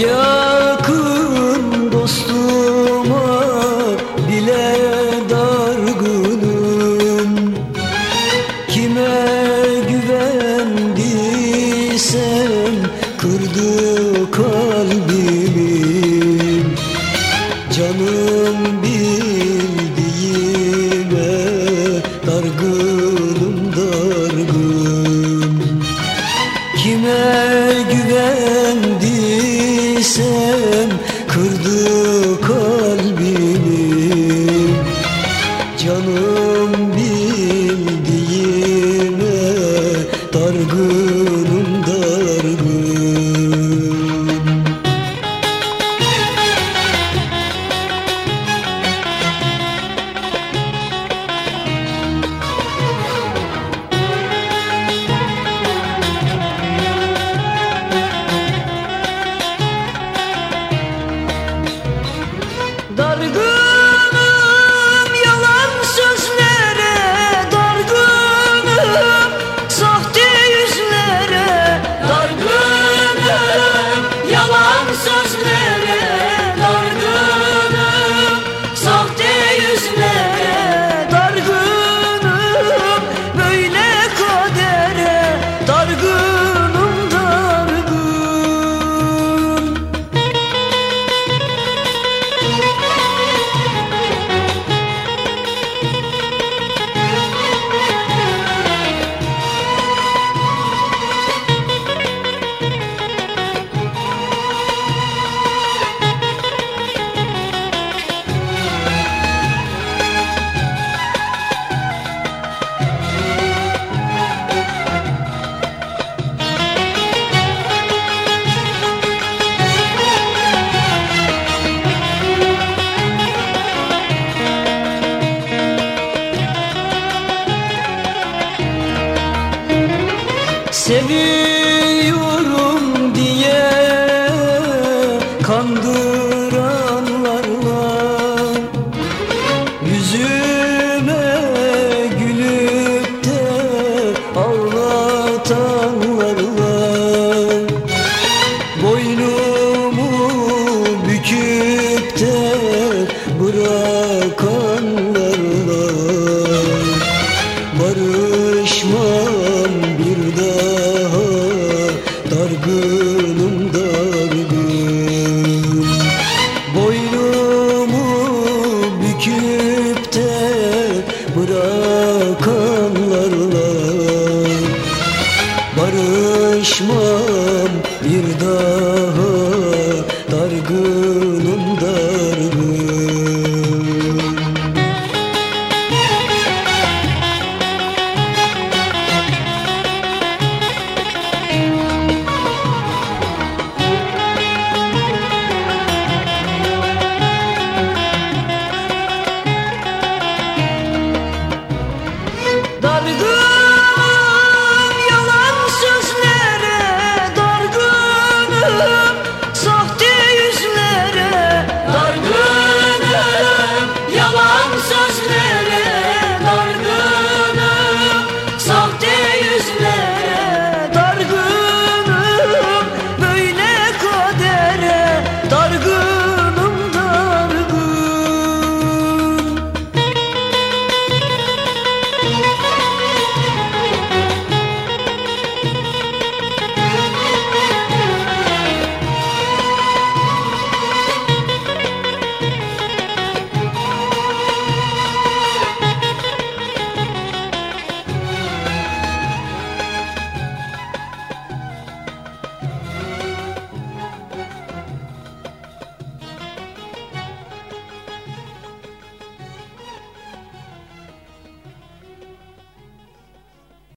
yakın dostuma bile dargınım Kime güvendiysem kırdı kalbimi. Canım bildiğime dargınım dargın Kime güvendiysem sesim kırdım Seviyorum Barışmam bir daha.